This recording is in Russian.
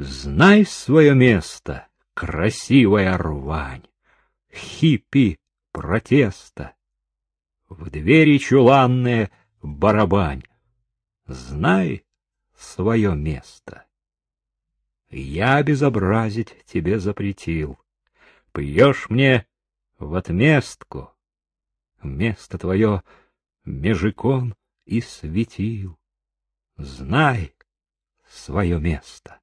Знай свое место, красивая рвань, хиппи протеста. В двери чуланные барабань, знай свое место. Я безобразить тебе запретил, пьешь мне в отместку. Место твое межикон и светил. Знай свое место.